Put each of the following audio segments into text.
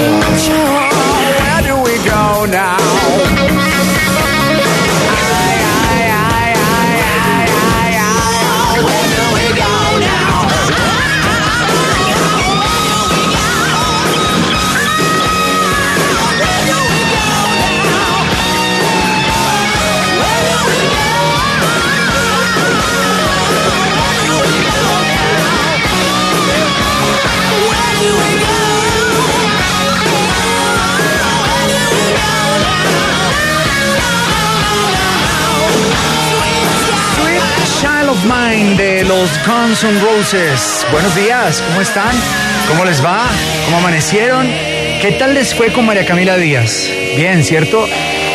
我刚 Guns N' Roses. Buenos días, ¿cómo están? ¿Cómo les va? ¿Cómo amanecieron? ¿Qué tal les fue con María Camila Díaz? Bien, ¿cierto?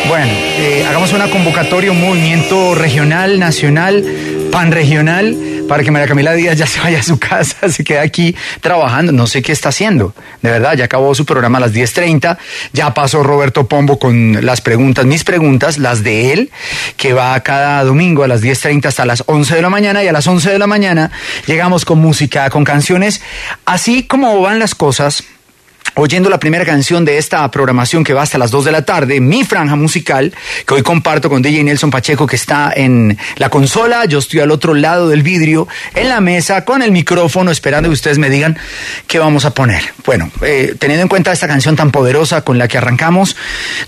Bueno, eh, hagamos una convocatoria, un movimiento regional, nacional, panregional, para que María Camila Díaz ya se vaya a su casa, se quede aquí trabajando. No sé qué está haciendo, de verdad, ya acabó su programa a las 10.30, ya pasó Roberto Pombo con las preguntas, mis preguntas, las de él, que va cada domingo a las 10.30 hasta las 11 de la mañana. Y a las 11 de la mañana llegamos con música, con canciones, así como van las cosas oyendo la primera canción de esta programación que va hasta las 2 de la tarde, mi franja musical, que hoy comparto con DJ Nelson Pacheco, que está en la consola, yo estoy al otro lado del vidrio, en la mesa, con el micrófono, esperando que ustedes me digan qué vamos a poner. Bueno, eh, teniendo en cuenta esta canción tan poderosa con la que arrancamos,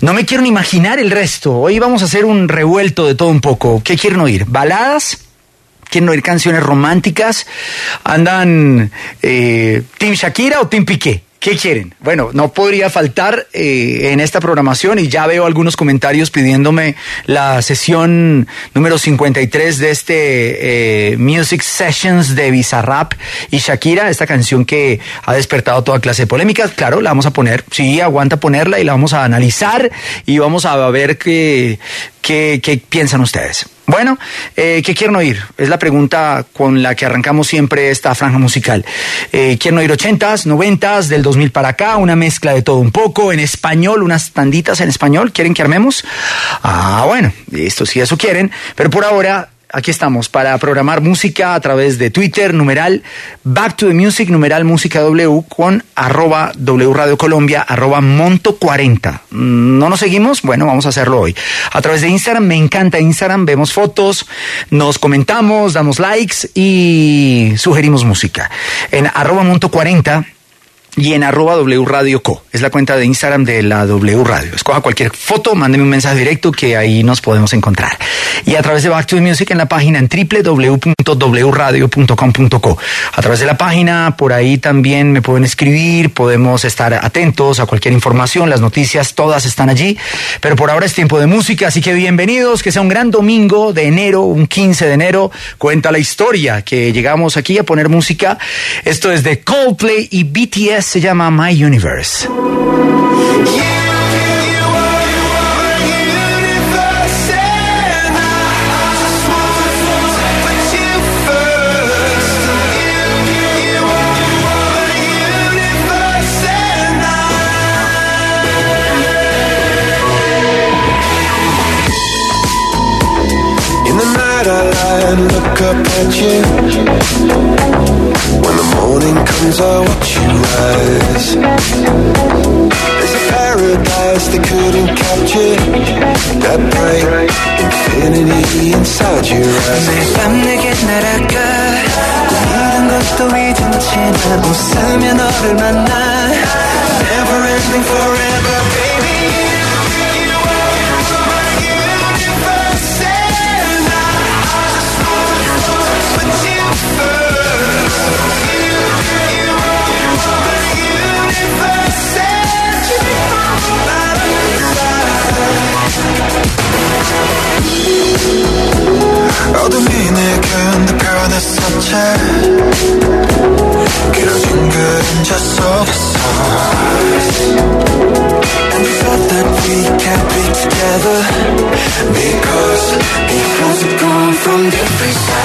no me quiero ni imaginar el resto. Hoy vamos a hacer un revuelto de todo un poco. ¿Qué quieren oír? ¿Baladas? ¿Quieren oír canciones románticas? ¿Andan eh, Team Shakira o Team Piqué? ¿Qué quieren? Bueno, no podría faltar eh, en esta programación y ya veo algunos comentarios pidiéndome la sesión número 53 de este eh, Music Sessions de Bizarrap y Shakira, esta canción que ha despertado toda clase de polémicas. Claro, la vamos a poner, sí, aguanta ponerla y la vamos a analizar y vamos a ver qué, qué, piensan ustedes. Bueno, eh, ¿qué quieren oír? Es la pregunta con la que arrancamos siempre esta franja musical. Eh, ¿Quieren oír ochentas, noventas, del 2000 para acá? Una mezcla de todo un poco, en español, unas tanditas en español. ¿Quieren que armemos? Ah, bueno, esto sí, eso quieren. Pero por ahora, aquí estamos para programar música a través de Twitter, numeral Back to the Music, numeral Música W con arroba W Radio Colombia, arroba Monto 40. ¿No nos seguimos? Bueno, vamos a hacerlo hoy. A través de Instagram, me encanta Instagram, vemos fotos, nos comentamos, damos likes y sugerimos música. En arroba Monto 40 y en arroba W Radio Co. Es la cuenta de Instagram de la W Radio. Escoja cualquier foto, mándeme un mensaje directo que ahí nos podemos encontrar. Y a través de Back to Music en la página en www.wradio.com.co. A través de la página, por ahí también me pueden escribir, podemos estar atentos a cualquier información, las noticias todas están allí. Pero por ahora es tiempo de música, así que bienvenidos, que sea un gran domingo de enero, un 15 de enero. Cuenta la historia que llegamos aquí a poner música. Esto es de Coldplay y BTS se llama My Universe. 매일 밤 내게 날아가. 꿈이란 것도 잊은 채나 웃으며 너를 만나 couldn't just oversize And thought that we can't be together. Because, because we've gone from different sides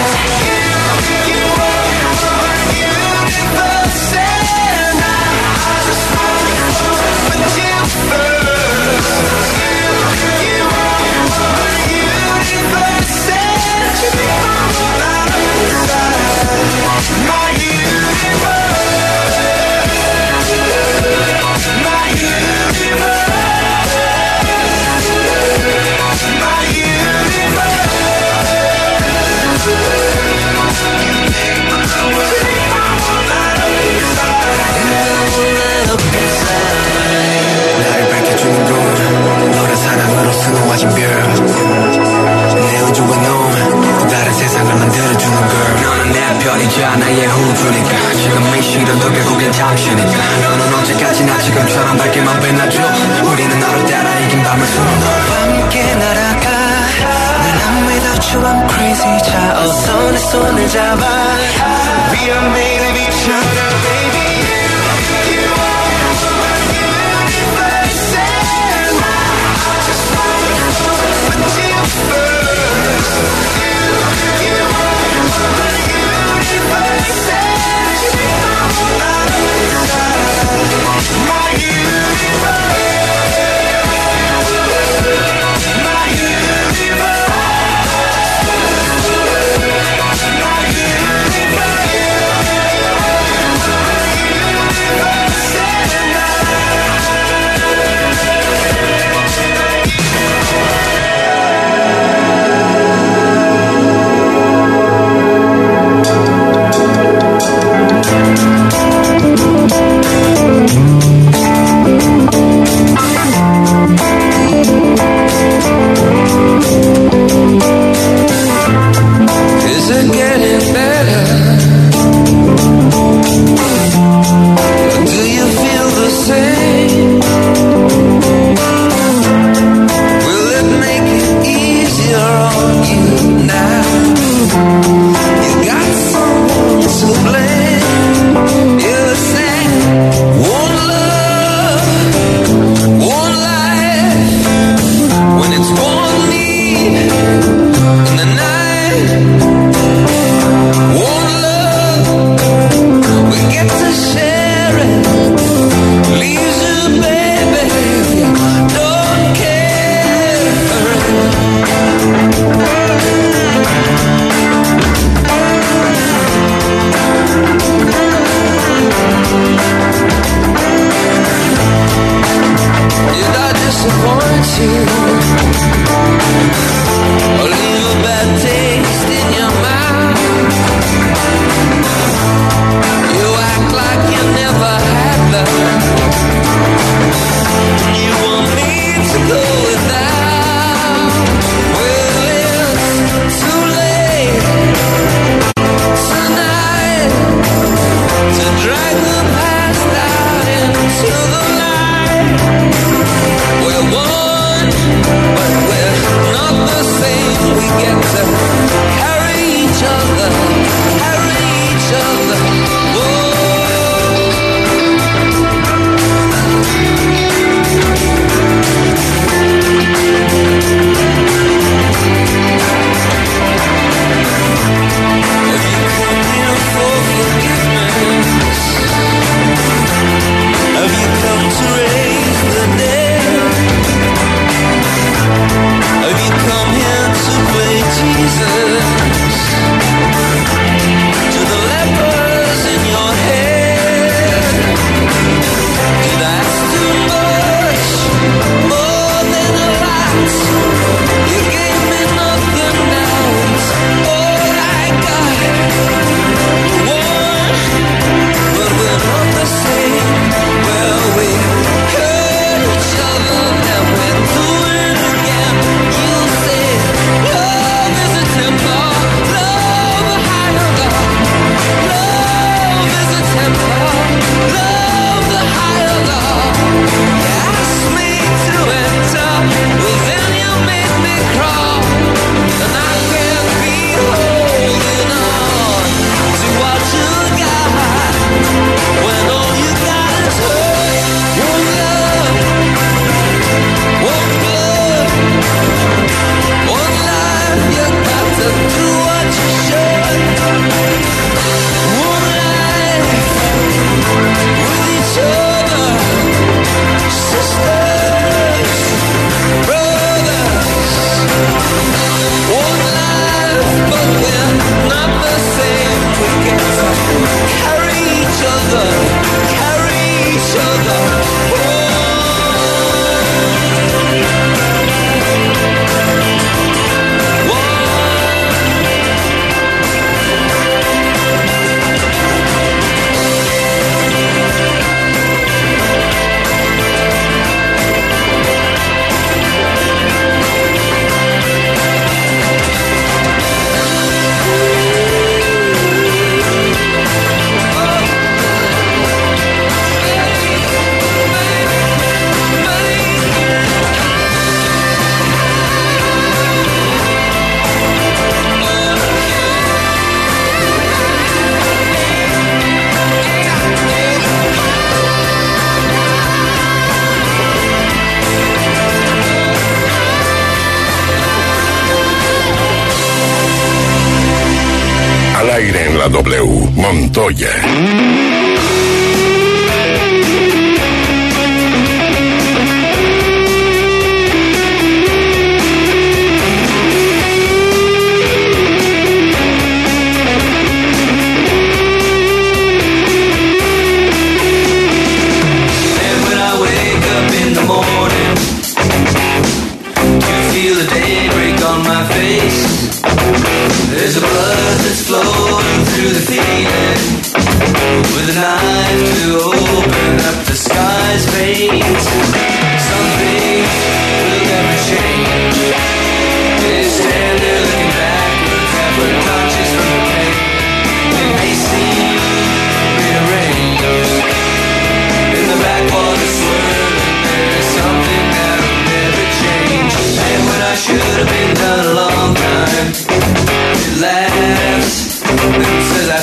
Montoya.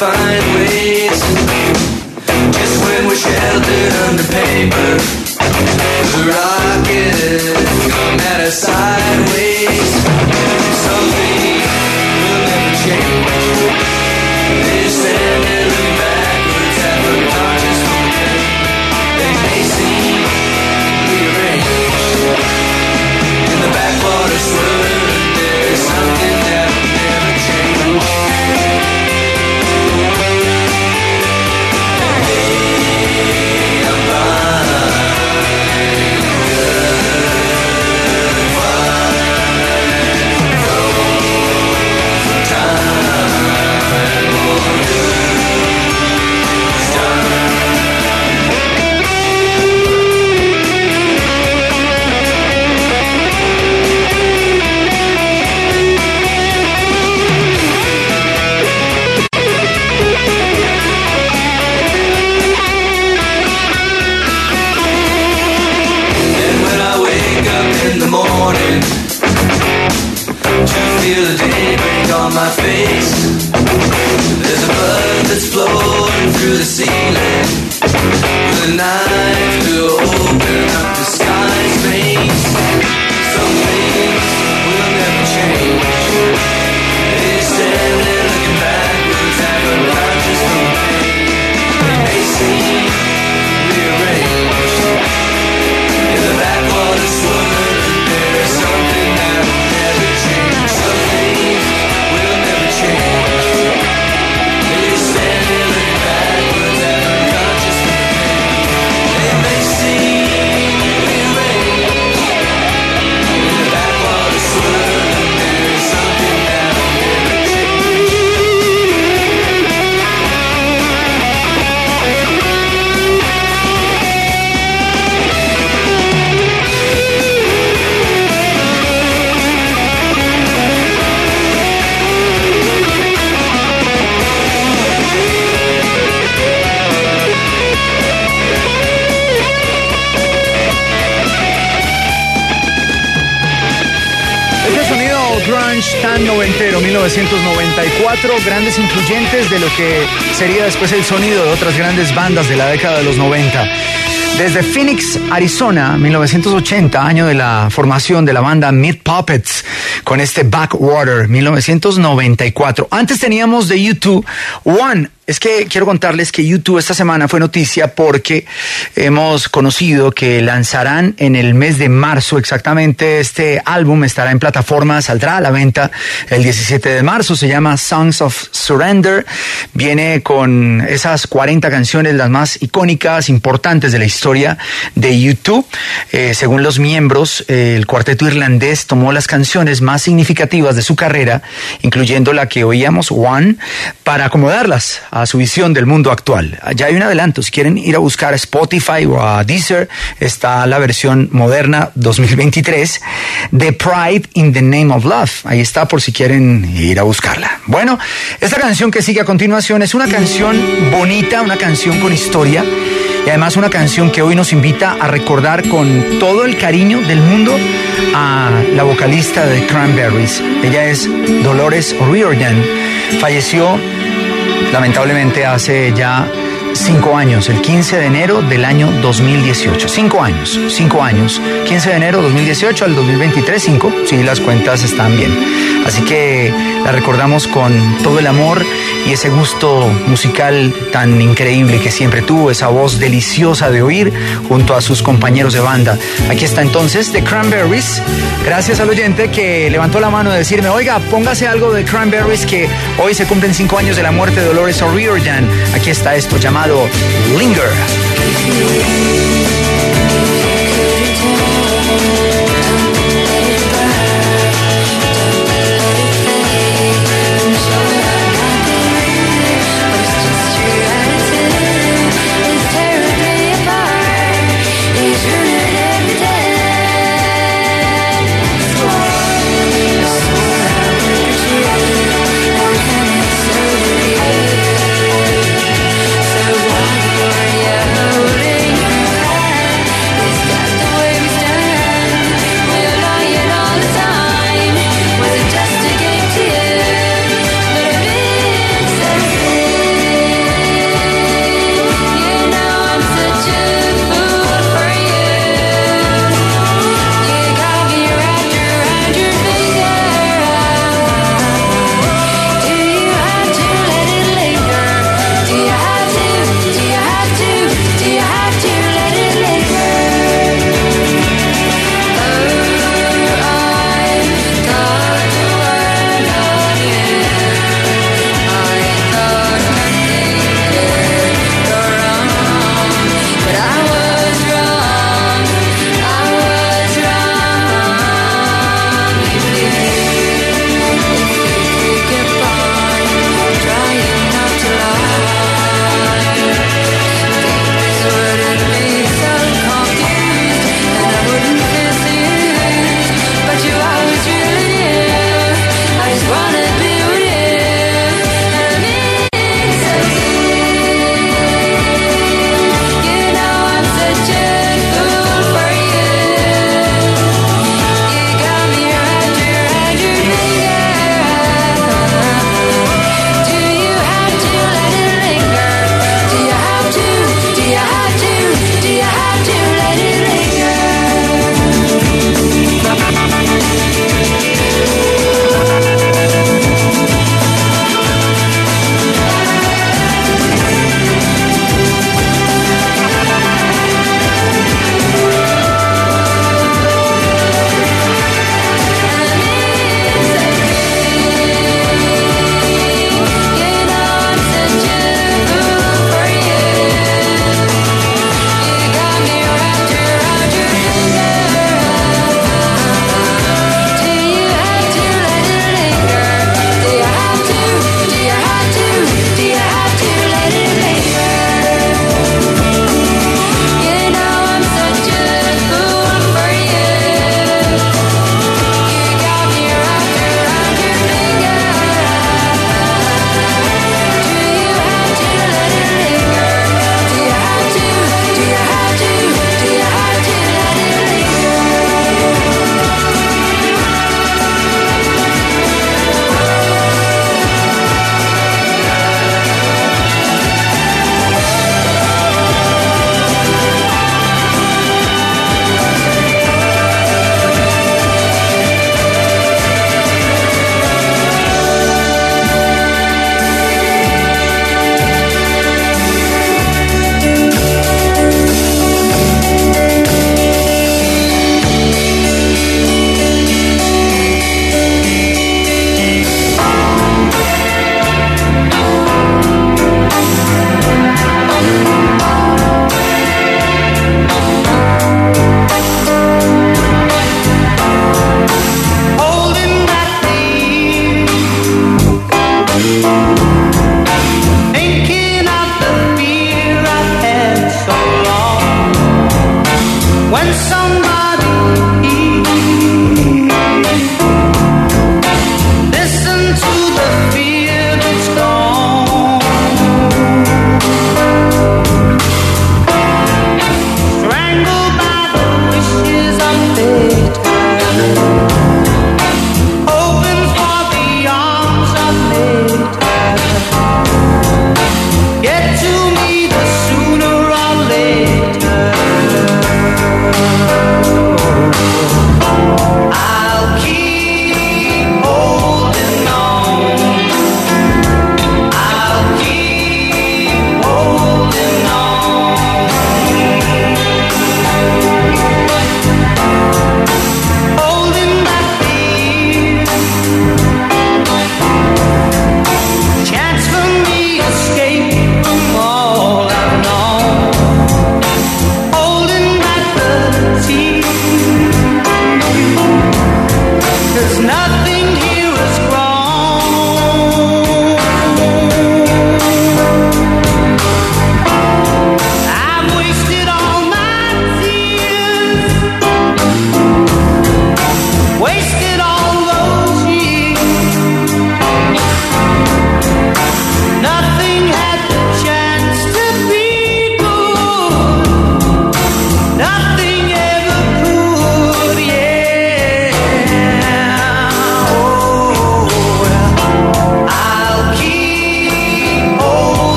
Find ways. Just when we're sheltered under paper, the rockets come at us sideways. Something will never change. They grandes influyentes de lo que sería después el sonido de otras grandes bandas de la década de los 90. Desde Phoenix, Arizona, 1980, año de la formación de la banda Meat Puppets, con este Backwater, 1994. Antes teníamos de YouTube One. Es que quiero contarles que YouTube esta semana fue noticia porque hemos conocido que lanzarán en el mes de marzo exactamente este álbum, estará en plataforma, saldrá a la venta el 17 de marzo, se llama Songs of Surrender, viene con esas 40 canciones, las más icónicas, importantes de la historia de YouTube. Eh, según los miembros, eh, el cuarteto irlandés tomó las canciones más significativas de su carrera, incluyendo la que oíamos, One, para acomodarlas su visión del mundo actual. Ya hay un adelanto, si quieren ir a buscar a Spotify o a Deezer, está la versión moderna 2023 de Pride in the Name of Love. Ahí está por si quieren ir a buscarla. Bueno, esta canción que sigue a continuación es una canción bonita, una canción con historia y además una canción que hoy nos invita a recordar con todo el cariño del mundo a la vocalista de Cranberries. Ella es Dolores O'Riordan. Falleció lamentablemente hace ya cinco años, el 15 de enero del año 2018. Cinco años, cinco años. 15 de enero 2018 al 2023, cinco. Sí, las cuentas están bien. Así que la recordamos con todo el amor y ese gusto musical tan increíble que siempre tuvo, esa voz deliciosa de oír junto a sus compañeros de banda. Aquí está entonces The Cranberries. Gracias al oyente que levantó la mano de decirme, oiga, póngase algo de Cranberries que hoy se cumplen cinco años de la muerte de Dolores O'Riordan. Aquí está esto llamado Linger.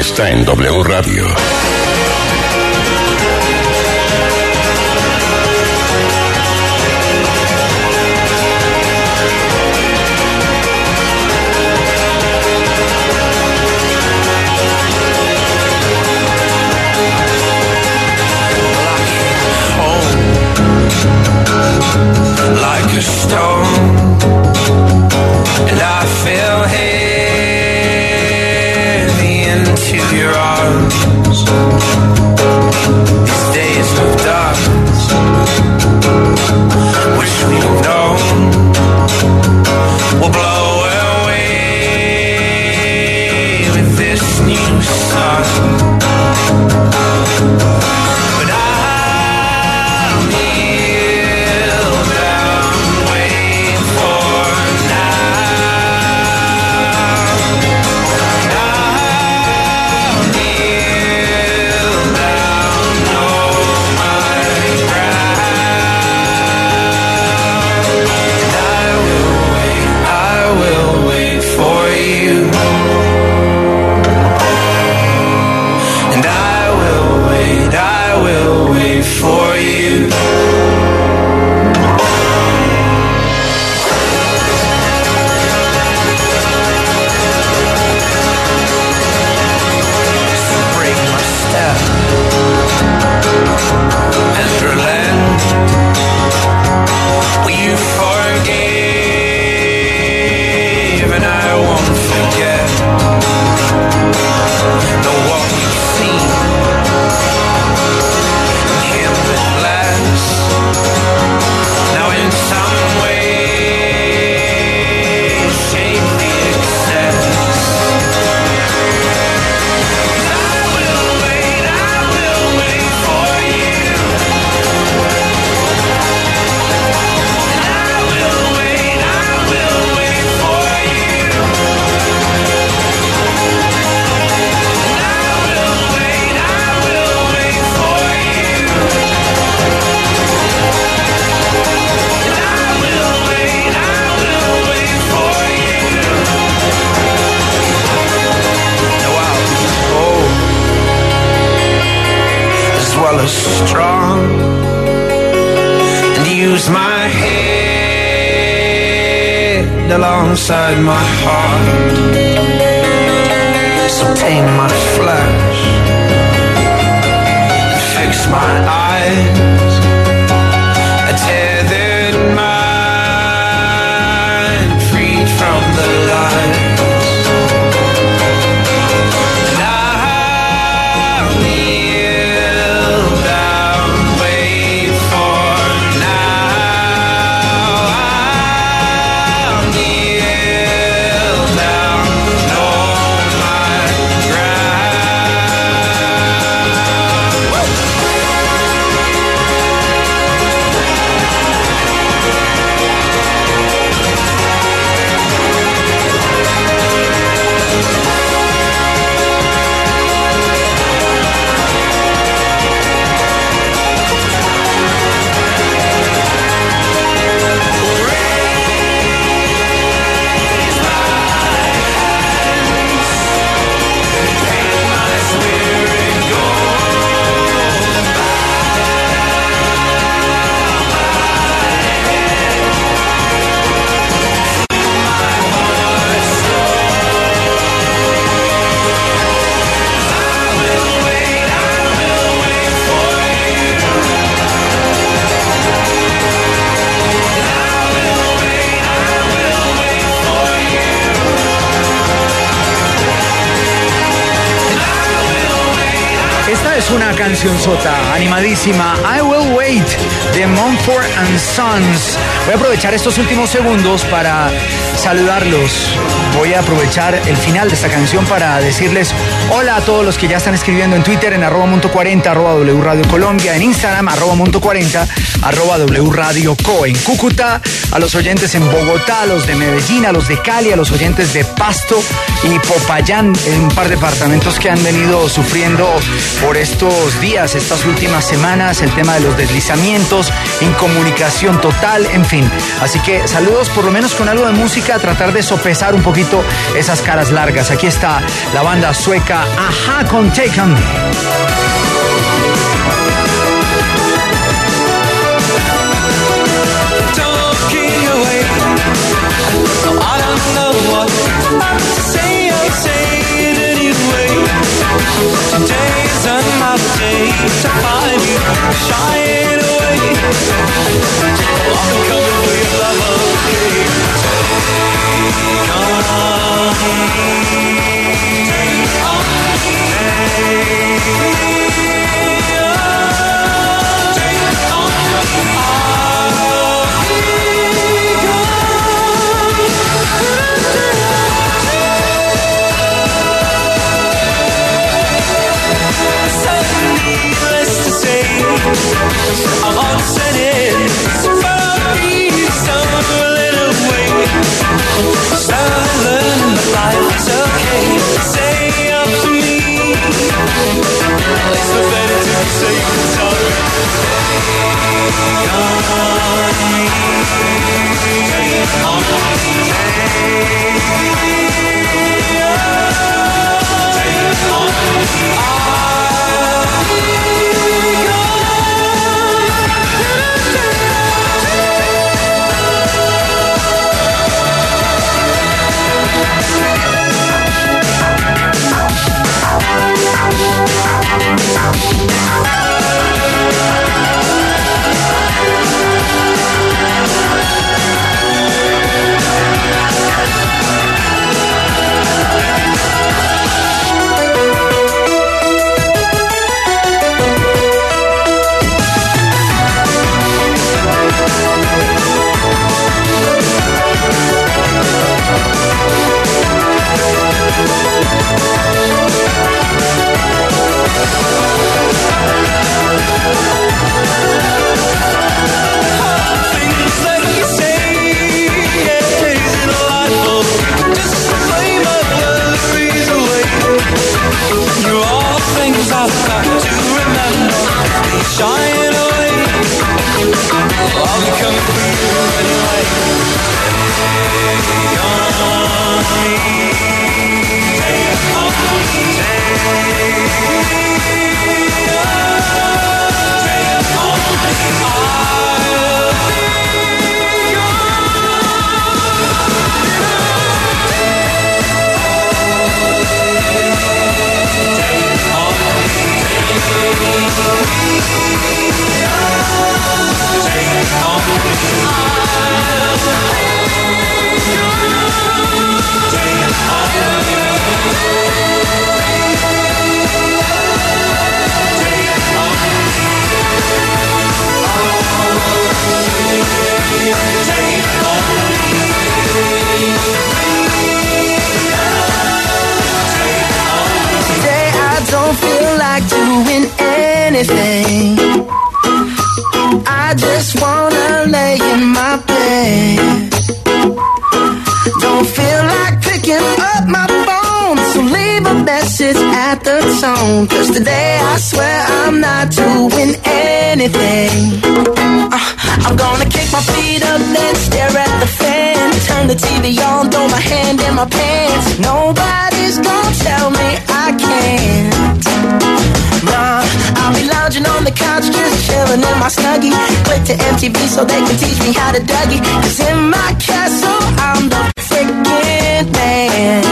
Está en W Radio. I Will Wait de Mumford and Sons. Voy a aprovechar estos últimos segundos para saludarlos. Voy a aprovechar el final de esta canción para decirles hola a todos los que ya están escribiendo en Twitter en arroba monto 40, arroba W Radio Colombia, en Instagram arroba monto 40, arroba W Radio Co, en Cúcuta, a los oyentes en Bogotá, a los de Medellín, a los de Cali, a los oyentes de Pasto y Popayán, en un par de departamentos que han venido sufriendo por estos días, estas últimas semanas, el tema de los deslizamientos, incomunicación total, en fin. Así que saludos por lo menos con algo de música tratar de sopesar un poquito esas caras largas. Aquí está la banda sueca Ajá con Take On Today's another day to find you shine away. I'm coming for your love, okay? Take on. I'm anything. I just wanna lay in my bed. Don't feel like picking up my phone, so leave a message at the tone. Cause today I swear I'm not doing anything. Uh, I'm gonna kick my feet up, then stare at the fan. Turn the TV on, throw my hand in my pants. Nobody's gonna tell me I can't. Nah, I'll be lounging on the couch, just chilling in my snuggie. Click to MTV so they can teach me how to Dougie. Cause in my castle, I'm the freaking man.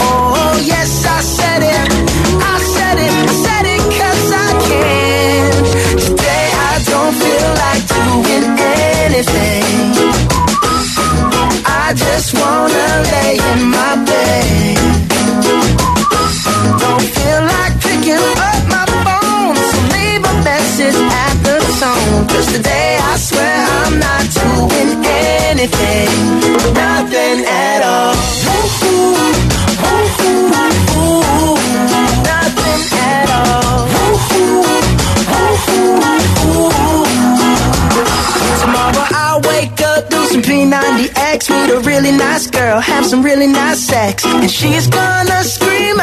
Oh, yes, I said it. Cause today I swear I'm not doing anything, nothing at all. Nothing at all. Tomorrow I'll wake up, do some P90X, meet a really nice girl, have some really nice sex, and she's gonna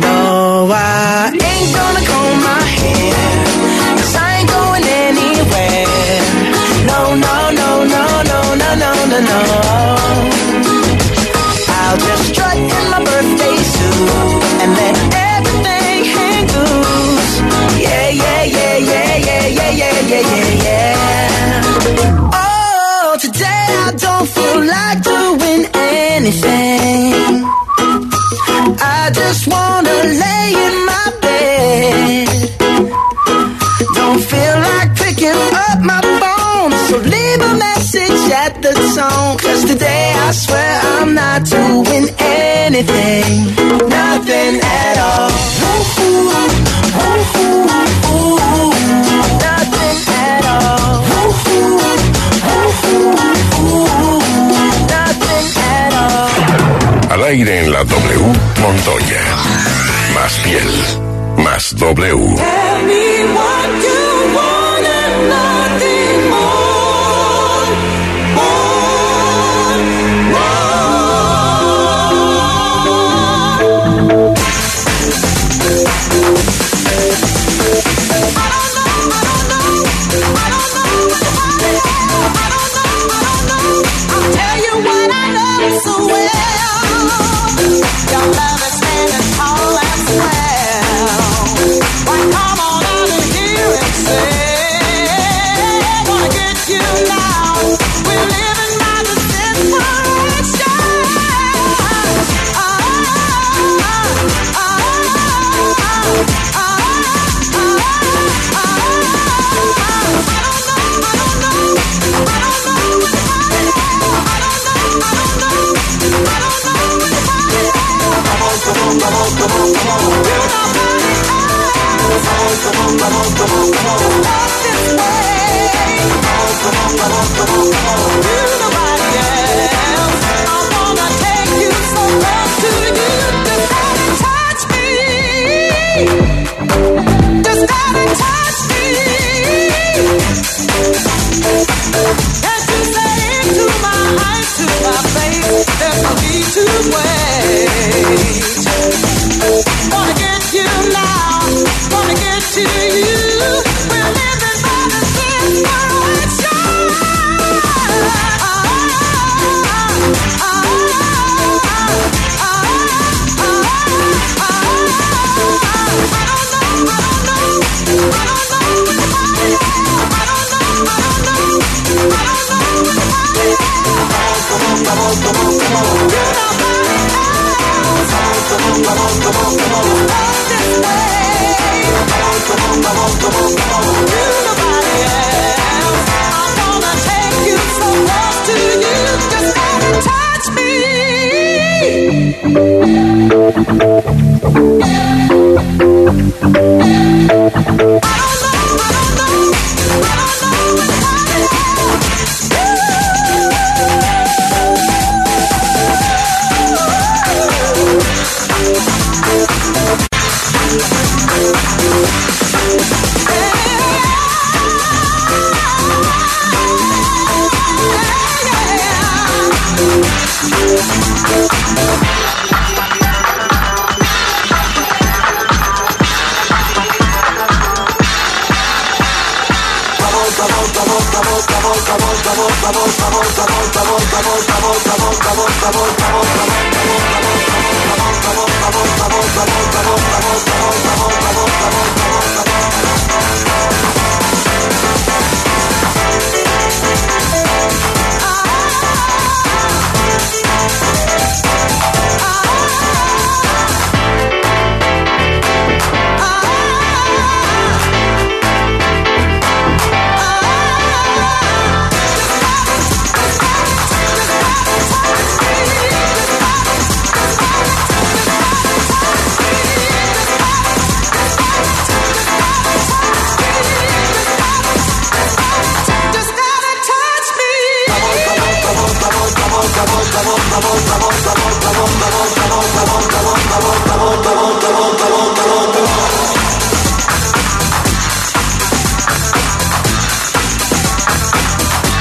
No, I ain't gonna comb my hair. Cause I ain't going anywhere. No, no, no, no, no, no, no, no, no. I'll just strut in my birthday suit and let everything yeah, yeah, yeah, yeah, yeah, yeah, yeah, yeah, yeah. Oh, today I don't feel like doing anything. I swear I'm not doing anything, nothing at all. Ooh, ooh, ooh, ooh, nothing at all. Ooh, ooh, ooh, ooh, nothing at all. Al aire en la W, Montoya. Más piel, más W. Tell me what you want and nothing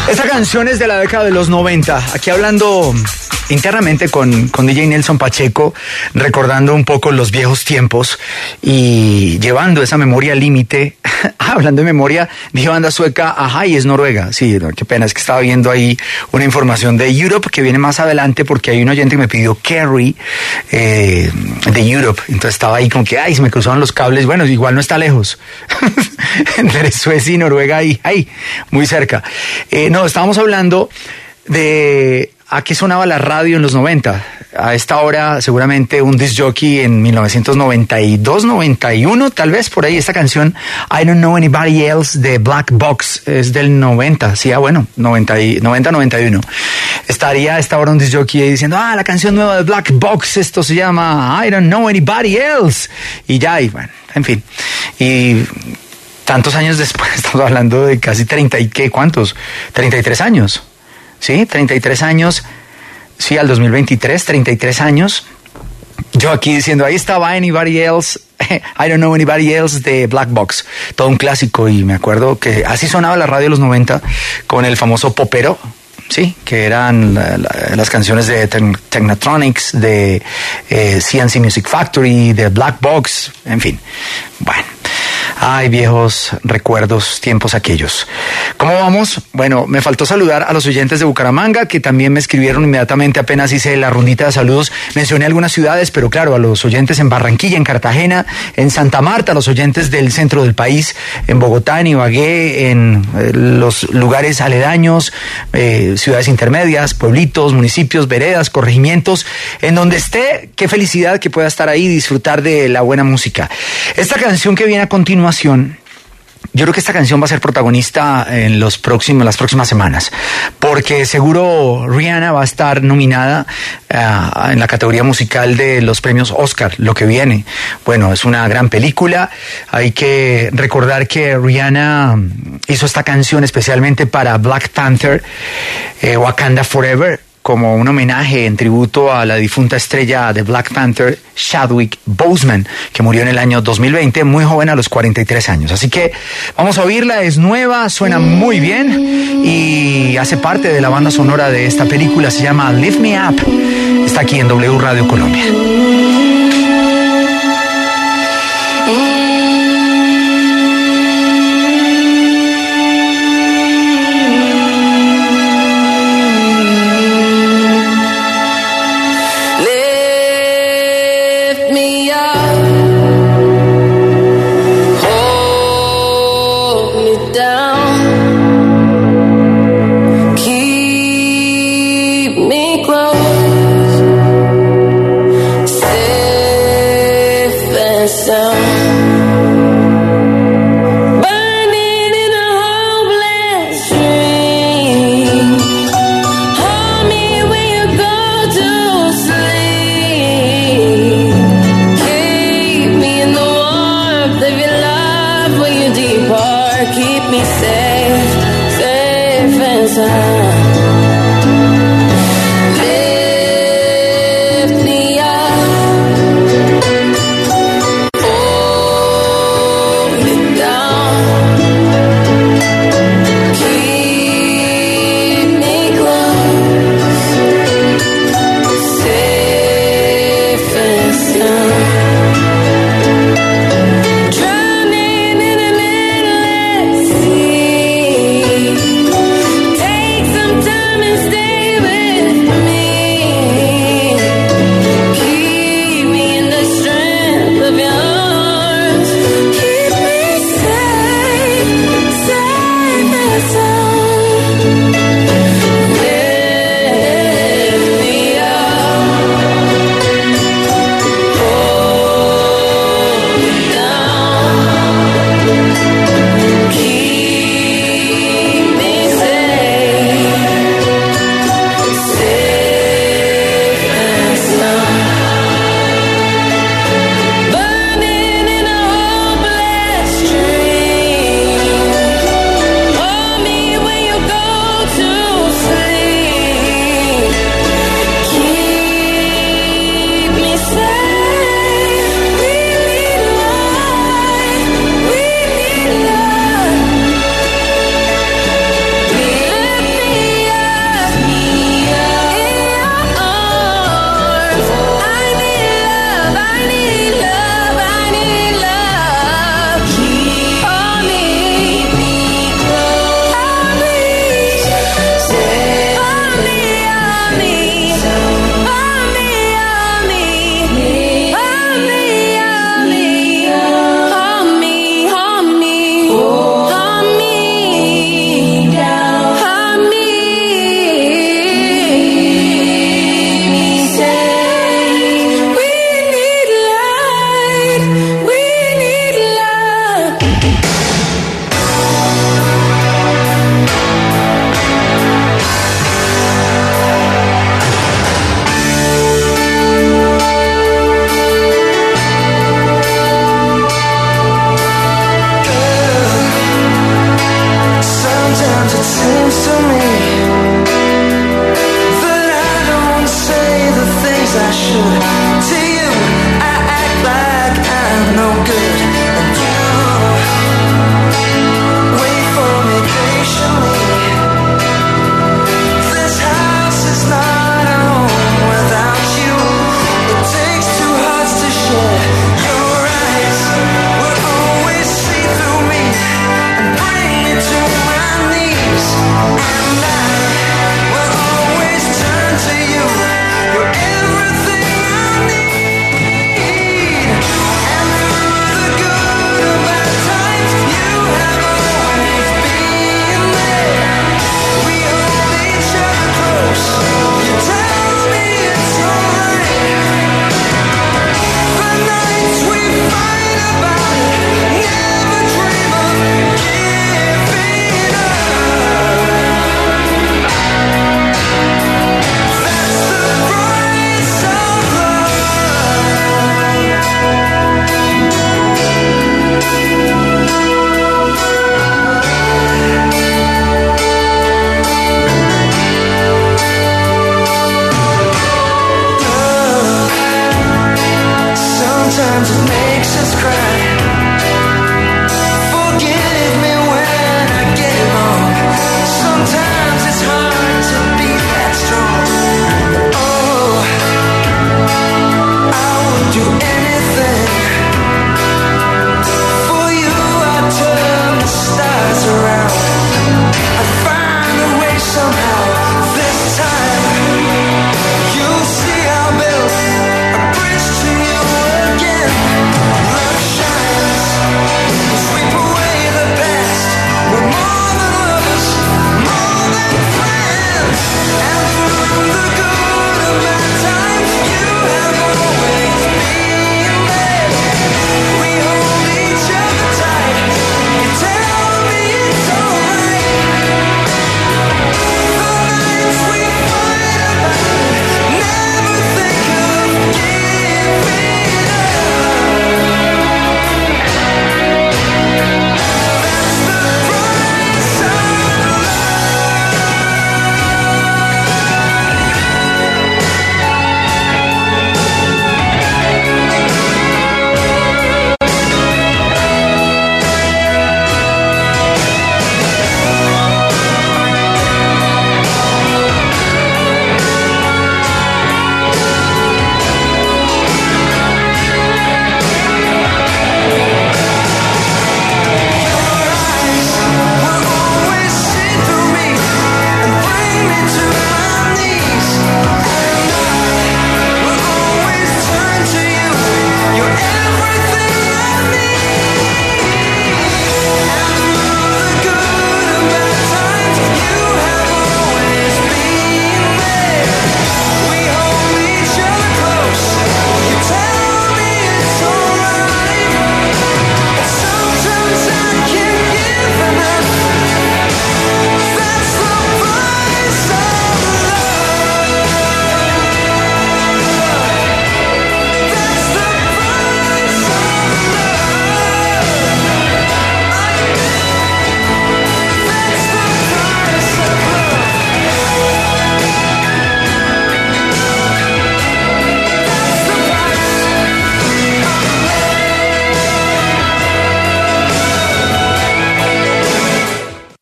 Esta canción es de la década de los 90. Aquí hablando internamente con, con DJ Nelson Pacheco, recordando un poco los viejos tiempos y llevando esa memoria al límite. Hablando de memoria, dije banda sueca, ajá, y es Noruega. Sí, qué pena, es que estaba viendo ahí una información de Europe que viene más adelante porque hay un oyente que me pidió Kerry eh, de Europe. Entonces estaba ahí como que, ay, se me cruzaron los cables. Bueno, igual no está lejos. Entre Suecia y Noruega ahí, ahí, muy cerca. Eh, no, estábamos hablando de a qué sonaba la radio en los 90. A esta hora, seguramente un disc jockey en 1992, 91, tal vez por ahí. Esta canción, I Don't Know Anybody Else de Black Box, es del 90. Sí, ah, bueno, 90, y- 90 91. Estaría a esta hora un disc jockey diciendo, ah, la canción nueva de Black Box, esto se llama I Don't Know Anybody Else. Y ya, y bueno, en fin. Y tantos años después, estamos hablando de casi 30 y qué, ¿cuántos? 33 años. ¿Sí? 33 años. Sí, al 2023, 33 años. Yo aquí diciendo, ahí estaba Anybody Else, I don't know anybody else de Black Box. Todo un clásico y me acuerdo que así sonaba la radio de los 90 con el famoso popero. Sí, que eran la- la- las canciones de Techn- Technotronics, de eh, CNC Music Factory, de Black Box, en fin. Bueno, ay viejos recuerdos, tiempos aquellos. ¿Cómo vamos? Bueno, me faltó saludar a los oyentes de Bucaramanga que también me escribieron inmediatamente apenas hice la rondita de saludos. Mencioné algunas ciudades, pero claro, a los oyentes en Barranquilla, en Cartagena, en Santa Marta, a los oyentes del centro del país, en Bogotá, en Ibagué, en eh, los lugares aledaños, eh, ciudades intermedias, pueblitos, municipios, veredas, corregimientos, en donde esté, qué felicidad que pueda estar ahí y disfrutar de la buena música. Esta canción que viene a continuación, yo creo que esta canción va a ser protagonista en los próximos, las próximas semanas, porque seguro Rihanna va a estar nominada ah, en la categoría musical de los premios Oscar, lo que viene. Bueno, es una gran película. Hay que recordar que Rihanna hizo esta canción especialmente para Black Panther, eh, Wakanda Forever como un homenaje en tributo a la difunta estrella de Black Panther, Chadwick Boseman, que murió en el año 2020, muy joven a los 43 años. Así que vamos a oírla, es nueva, suena muy bien y hace parte de la banda sonora de esta película, se llama Lift Me Up. Está aquí en W Radio Colombia.